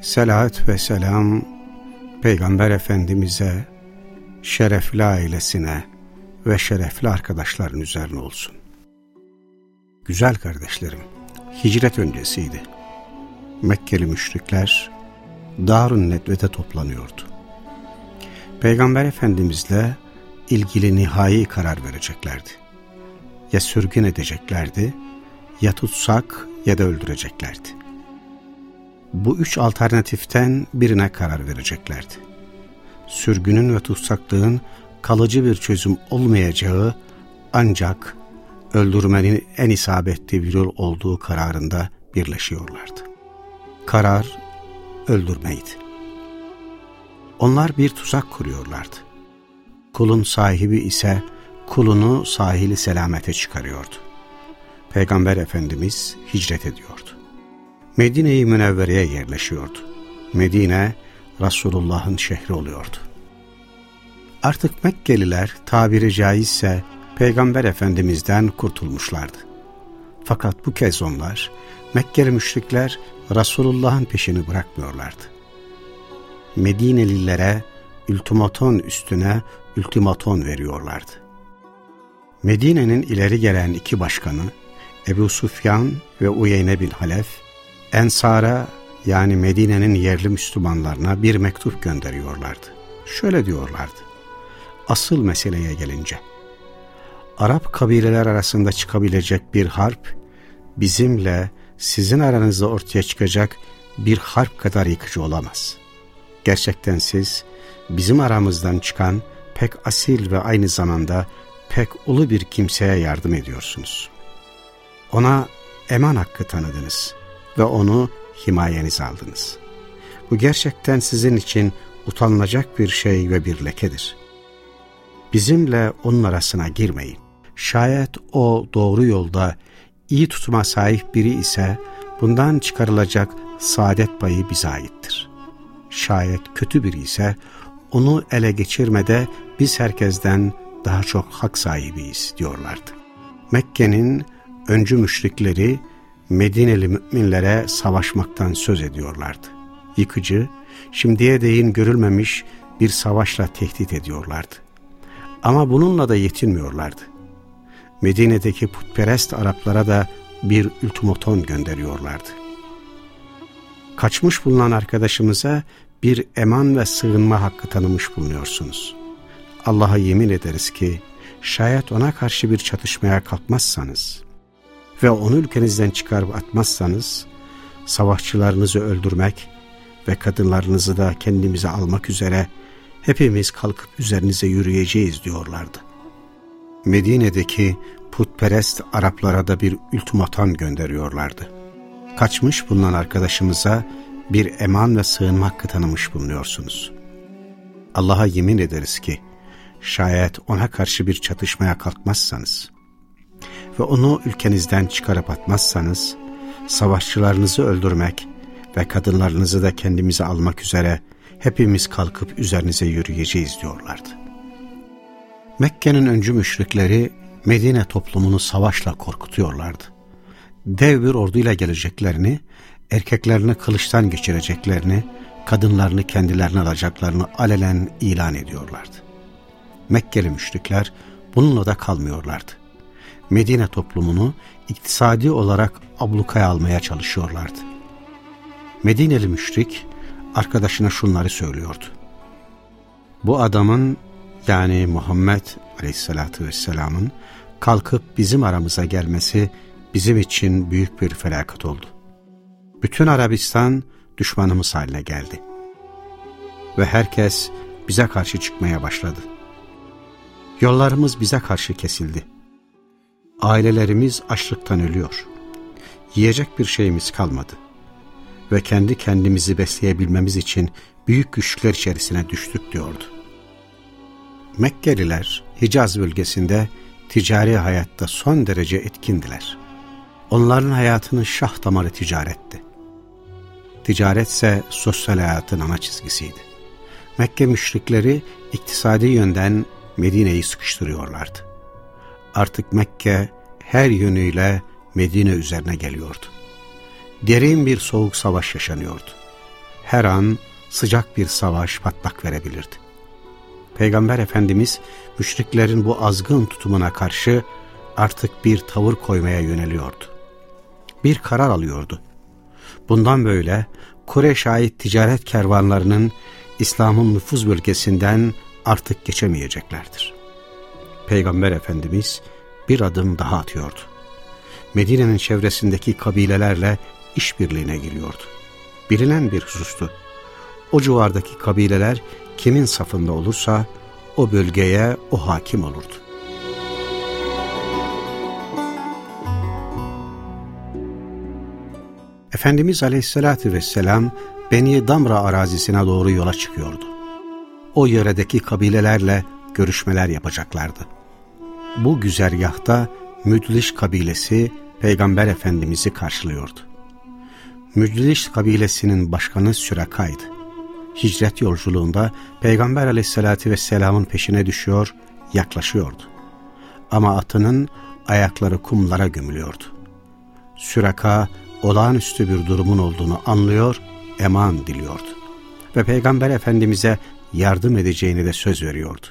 Selat ve selam Peygamber Efendimiz'e, şerefli ailesine ve şerefli arkadaşların üzerine olsun. Güzel kardeşlerim, hicret öncesiydi. Mekkeli müşrikler Darun Nedve'de toplanıyordu. Peygamber Efendimizle ilgili nihai karar vereceklerdi. Ya sürgün edeceklerdi, ya tutsak ya da öldüreceklerdi. Bu üç alternatiften birine karar vereceklerdi. Sürgünün ve tutsaklığın kalıcı bir çözüm olmayacağı ancak öldürmenin en isabetli bir yol olduğu kararında birleşiyorlardı. Karar öldürmeydi. Onlar bir tuzak kuruyorlardı. Kulun sahibi ise kulunu sahili selamete çıkarıyordu. Peygamber Efendimiz hicret ediyordu. Medine-i Münevvere'ye yerleşiyordu. Medine, Resulullah'ın şehri oluyordu. Artık Mekkeliler tabiri caizse Peygamber Efendimiz'den kurtulmuşlardı. Fakat bu kez onlar, Mekkeli müşrikler Resulullah'ın peşini bırakmıyorlardı. Medinelilere ultimaton üstüne ultimaton veriyorlardı. Medine'nin ileri gelen iki başkanı Ebu Sufyan ve Uyeyne bin Halef, Ensar'a yani Medine'nin yerli Müslümanlarına bir mektup gönderiyorlardı. Şöyle diyorlardı, asıl meseleye gelince, Arap kabileler arasında çıkabilecek bir harp, bizimle sizin aranızda ortaya çıkacak bir harp kadar yıkıcı olamaz. Gerçekten siz, bizim aramızdan çıkan pek asil ve aynı zamanda pek ulu bir kimseye yardım ediyorsunuz. Ona eman hakkı tanıdınız ve onu himayenize aldınız. Bu gerçekten sizin için utanılacak bir şey ve bir lekedir. Bizimle onun arasına girmeyin. Şayet o doğru yolda iyi tutuma sahip biri ise bundan çıkarılacak saadet payı bize aittir. Şayet kötü biri ise onu ele geçirmede biz herkesten daha çok hak sahibiyiz diyorlardı. Mekke'nin öncü müşrikleri Medineli müminlere savaşmaktan söz ediyorlardı. Yıkıcı, şimdiye değin görülmemiş bir savaşla tehdit ediyorlardı. Ama bununla da yetinmiyorlardı. Medine'deki putperest Araplara da bir ultimaton gönderiyorlardı. Kaçmış bulunan arkadaşımıza bir eman ve sığınma hakkı tanımış bulunuyorsunuz. Allah'a yemin ederiz ki şayet ona karşı bir çatışmaya kalkmazsanız ve onu ülkenizden çıkarıp atmazsanız savaşçılarınızı öldürmek ve kadınlarınızı da kendimize almak üzere hepimiz kalkıp üzerinize yürüyeceğiz diyorlardı. Medine'deki putperest Araplara da bir ultimaton gönderiyorlardı. Kaçmış bulunan arkadaşımıza bir eman ve sığınma hakkı tanımış bulunuyorsunuz. Allah'a yemin ederiz ki, şayet ona karşı bir çatışmaya kalkmazsanız ve onu ülkenizden çıkarıp atmazsanız, savaşçılarınızı öldürmek ve kadınlarınızı da kendimize almak üzere hepimiz kalkıp üzerinize yürüyeceğiz diyorlardı. Mekke'nin öncü müşrikleri Medine toplumunu savaşla korkutuyorlardı. Dev bir orduyla geleceklerini, erkeklerini kılıçtan geçireceklerini, kadınlarını kendilerine alacaklarını alelen ilan ediyorlardı. Mekkeli müşrikler bununla da kalmıyorlardı. Medine toplumunu iktisadi olarak ablukaya almaya çalışıyorlardı. Medineli müşrik arkadaşına şunları söylüyordu. Bu adamın yani Muhammed Aleyhisselatü Vesselam'ın kalkıp bizim aramıza gelmesi bizim için büyük bir felaket oldu. Bütün Arabistan düşmanımız haline geldi. Ve herkes bize karşı çıkmaya başladı. Yollarımız bize karşı kesildi. Ailelerimiz açlıktan ölüyor. Yiyecek bir şeyimiz kalmadı. ve kendi kendimizi besleyebilmemiz için büyük güçlükler içerisine düştük diyordu. Mekkeliler Hicaz bölgesinde ticari hayatta son derece etkindiler. Onların hayatının şah damarı ticaretti. Ticaretse sosyal hayatın ana çizgisiydi. Mekke müşrikleri iktisadi yönden Medine'yi sıkıştırıyorlardı. Artık Mekke her yönüyle Medine üzerine geliyordu. Derin bir soğuk savaş yaşanıyordu. Her an sıcak bir savaş patlak verebilirdi. Peygamber Efendimiz müşriklerin bu azgın tutumuna karşı artık bir tavır koymaya yöneliyordu. Bir karar alıyordu. Bundan böyle Kureyş'e ait ticaret kervanlarının İslam'ın nüfuz bölgesinden artık geçemeyeceklerdir. Peygamber Efendimiz bir adım daha atıyordu. Medine'nin çevresindeki kabilelerle işbirliğine giriyordu. Bilinen bir husustu. O civardaki kabileler kimin safında olursa o bölgeye o hakim olurdu. Efendimiz Aleyhisselatü Vesselam Beni Damra arazisine doğru yola çıkıyordu. O yöredeki kabilelerle görüşmeler yapacaklardı. Bu güzergahta Müdliş kabilesi Peygamber Efendimiz'i karşılıyordu. Müdliş kabilesinin başkanı Süraka'ydı. Hicret yolculuğunda Peygamber Aleyhisselatü Vesselam'ın peşine düşüyor, yaklaşıyordu. Ama atının ayakları kumlara gömülüyordu. Süraka olağanüstü bir durumun olduğunu anlıyor, eman diliyordu. Ve Peygamber Efendimiz'e yardım edeceğini de söz veriyordu.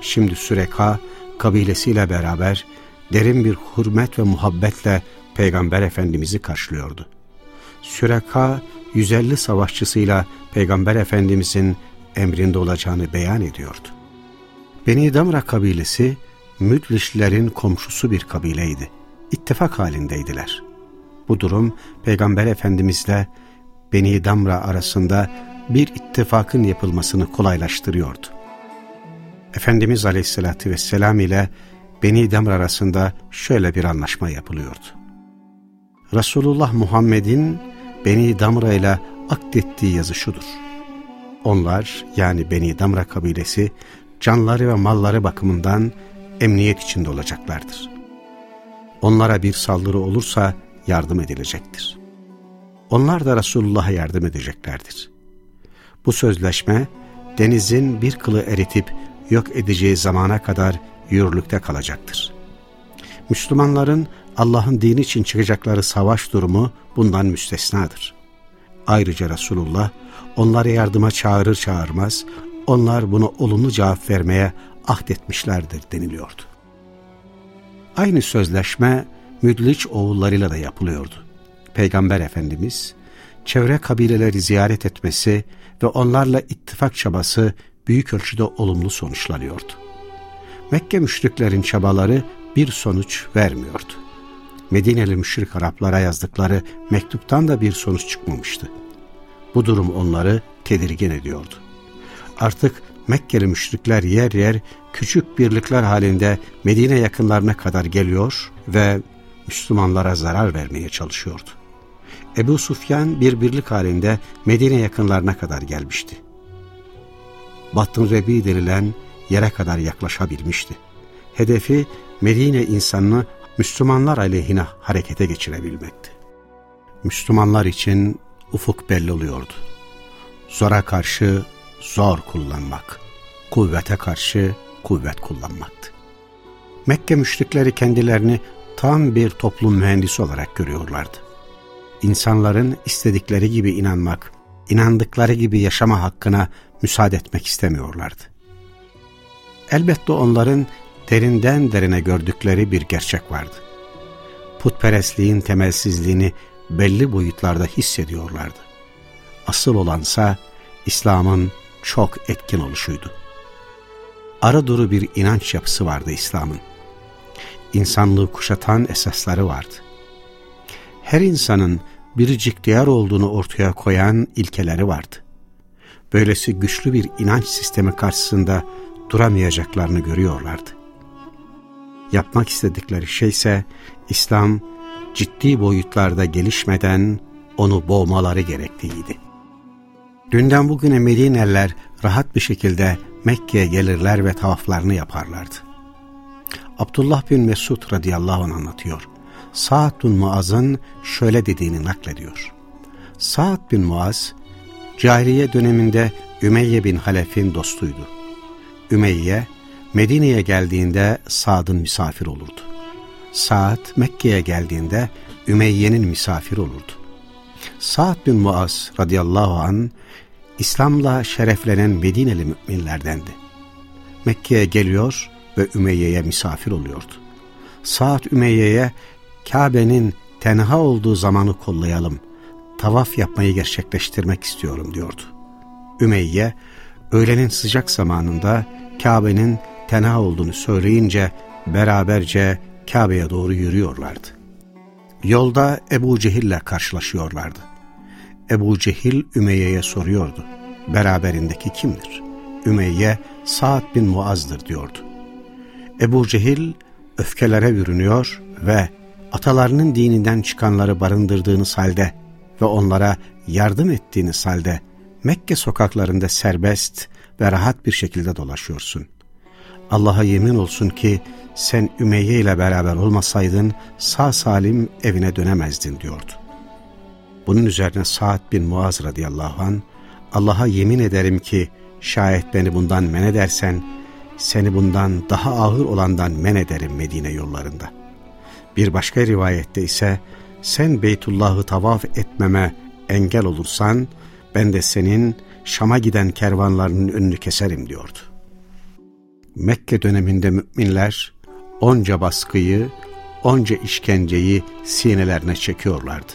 Şimdi Süreka kabilesiyle beraber derin bir hürmet ve muhabbetle Peygamber Efendimiz'i karşılıyordu. Süreka 150 savaşçısıyla Peygamber Efendimiz'in emrinde olacağını beyan ediyordu. Beni Damra kabilesi Müdlişlerin komşusu bir kabileydi. İttifak halindeydiler. Bu durum Peygamber Efendimizle Beni Damra arasında bir ittifakın yapılmasını kolaylaştırıyordu. Efendimiz Aleyhisselatü Vesselam ile Beni Damra arasında şöyle bir anlaşma yapılıyordu. Resulullah Muhammed'in Beni Damra ile akdettiği yazı şudur. Onlar yani Beni Damra kabilesi canları ve malları bakımından emniyet içinde olacaklardır. Onlara bir saldırı olursa yardım edilecektir. Onlar da Resulullah'a yardım edeceklerdir. Bu sözleşme denizin bir kılı eritip yok edeceği zamana kadar yürürlükte kalacaktır. Müslümanların Allah'ın dini için çıkacakları savaş durumu bundan müstesnadır. Ayrıca Resulullah onları yardıma çağırır çağırmaz onlar bunu olumlu cevap vermeye ahdetmişlerdir deniliyordu. Aynı sözleşme Müdliç oğullarıyla da yapılıyordu. Peygamber Efendimiz çevre kabileleri ziyaret etmesi ve onlarla ittifak çabası büyük ölçüde olumlu sonuçlanıyordu. Mekke müşriklerin çabaları bir sonuç vermiyordu. Medineli müşrik Araplara yazdıkları mektuptan da bir sonuç çıkmamıştı. Bu durum onları tedirgin ediyordu. Artık Mekkeli müşrikler yer yer küçük birlikler halinde Medine yakınlarına kadar geliyor ve Müslümanlara zarar vermeye çalışıyordu. Ebu Sufyan bir birlik halinde Medine yakınlarına kadar gelmişti. Batın Rebi denilen yere kadar yaklaşabilmişti. Hedefi Medine insanını Müslümanlar aleyhine harekete geçirebilmekti. Müslümanlar için ufuk belli oluyordu. Zora karşı zor kullanmak, kuvvete karşı kuvvet kullanmaktı. Mekke müşrikleri kendilerini tam bir toplum mühendisi olarak görüyorlardı. İnsanların istedikleri gibi inanmak, inandıkları gibi yaşama hakkına müsaade etmek istemiyorlardı. Elbette onların derinden derine gördükleri bir gerçek vardı. Putperestliğin temelsizliğini belli boyutlarda hissediyorlardı. Asıl olansa İslam'ın çok etkin oluşuydu. Ara duru bir inanç yapısı vardı İslam'ın. İnsanlığı kuşatan esasları vardı. Her insanın biricik değer olduğunu ortaya koyan ilkeleri vardı. Böylesi güçlü bir inanç sistemi karşısında duramayacaklarını görüyorlardı. Yapmak istedikleri şey ise İslam ciddi boyutlarda gelişmeden onu boğmaları gerektiğiydi. Dünden bugüne Medineliler rahat bir şekilde Mekke'ye gelirler ve tavaflarını yaparlardı. Abdullah bin Mesud radıyallahu anh anlatıyor. Sa'd bin Muaz'ın şöyle dediğini naklediyor. Sa'd bin Muaz, cahiliye döneminde Ümeyye bin Halef'in dostuydu. Ümeyye, Medine'ye geldiğinde Sa'd'ın misafir olurdu. Sa'd Mekke'ye geldiğinde Ümeyye'nin misafir olurdu. Sa'd bin Muaz radıyallahu an İslam'la şereflenen Medineli müminlerdendi. Mekke'ye geliyor ve Ümeyye'ye misafir oluyordu. Sa'd Ümeyye'ye Kabe'nin tenha olduğu zamanı kollayalım, tavaf yapmayı gerçekleştirmek istiyorum diyordu. Ümeyye, öğlenin sıcak zamanında Kabe'nin tenha olduğunu söyleyince beraberce Kabe'ye doğru yürüyorlardı. Yolda Ebu Cehil'le karşılaşıyorlardı. Ebu Cehil Ümeyye'ye soruyordu. Beraberindeki kimdir? Ümeyye Sa'd bin Muaz'dır diyordu. Ebu Cehil öfkelere bürünüyor ve atalarının dininden çıkanları barındırdığınız halde ve onlara yardım ettiğiniz halde Mekke sokaklarında serbest ve rahat bir şekilde dolaşıyorsun. Allah'a yemin olsun ki sen Ümeyye ile beraber olmasaydın sağ salim evine dönemezdin diyordu. Bunun üzerine Sa'd bin Muaz radıyallahu an Allah'a yemin ederim ki şayet beni bundan men edersen seni bundan daha ağır olandan men ederim Medine yollarında. Bir başka rivayette ise sen Beytullah'ı tavaf etmeme engel olursan ben de senin Şam'a giden kervanlarının önünü keserim diyordu. Mekke döneminde müminler onca baskıyı, onca işkenceyi sinelerine çekiyorlardı.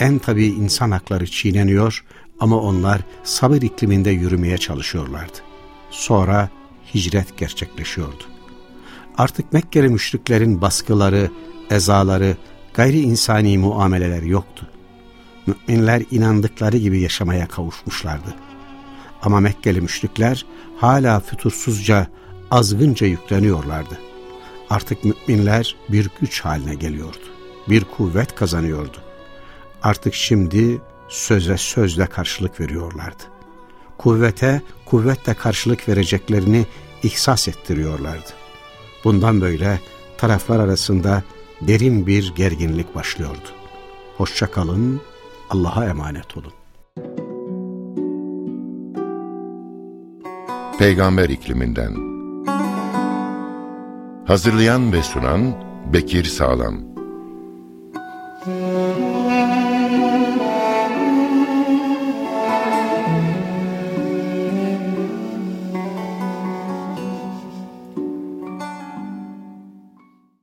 En tabi insan hakları çiğneniyor ama onlar sabır ikliminde yürümeye çalışıyorlardı. Sonra hicret gerçekleşiyordu. Artık Mekkeli müşriklerin baskıları, ezaları, gayri insani muameleler yoktu. Müminler inandıkları gibi yaşamaya kavuşmuşlardı. Ama Mekkeli müşrikler hala fütursuzca, azgınca yükleniyorlardı. Artık müminler bir güç haline geliyordu. Bir kuvvet kazanıyordu. Artık şimdi söze sözle karşılık veriyorlardı. Kuvvete kuvvetle karşılık vereceklerini ihsas ettiriyorlardı. Bundan böyle taraflar arasında derin bir gerginlik başlıyordu. Hoşçakalın, Allah'a emanet olun. Peygamber ikliminden Hazırlayan ve sunan Bekir Sağlam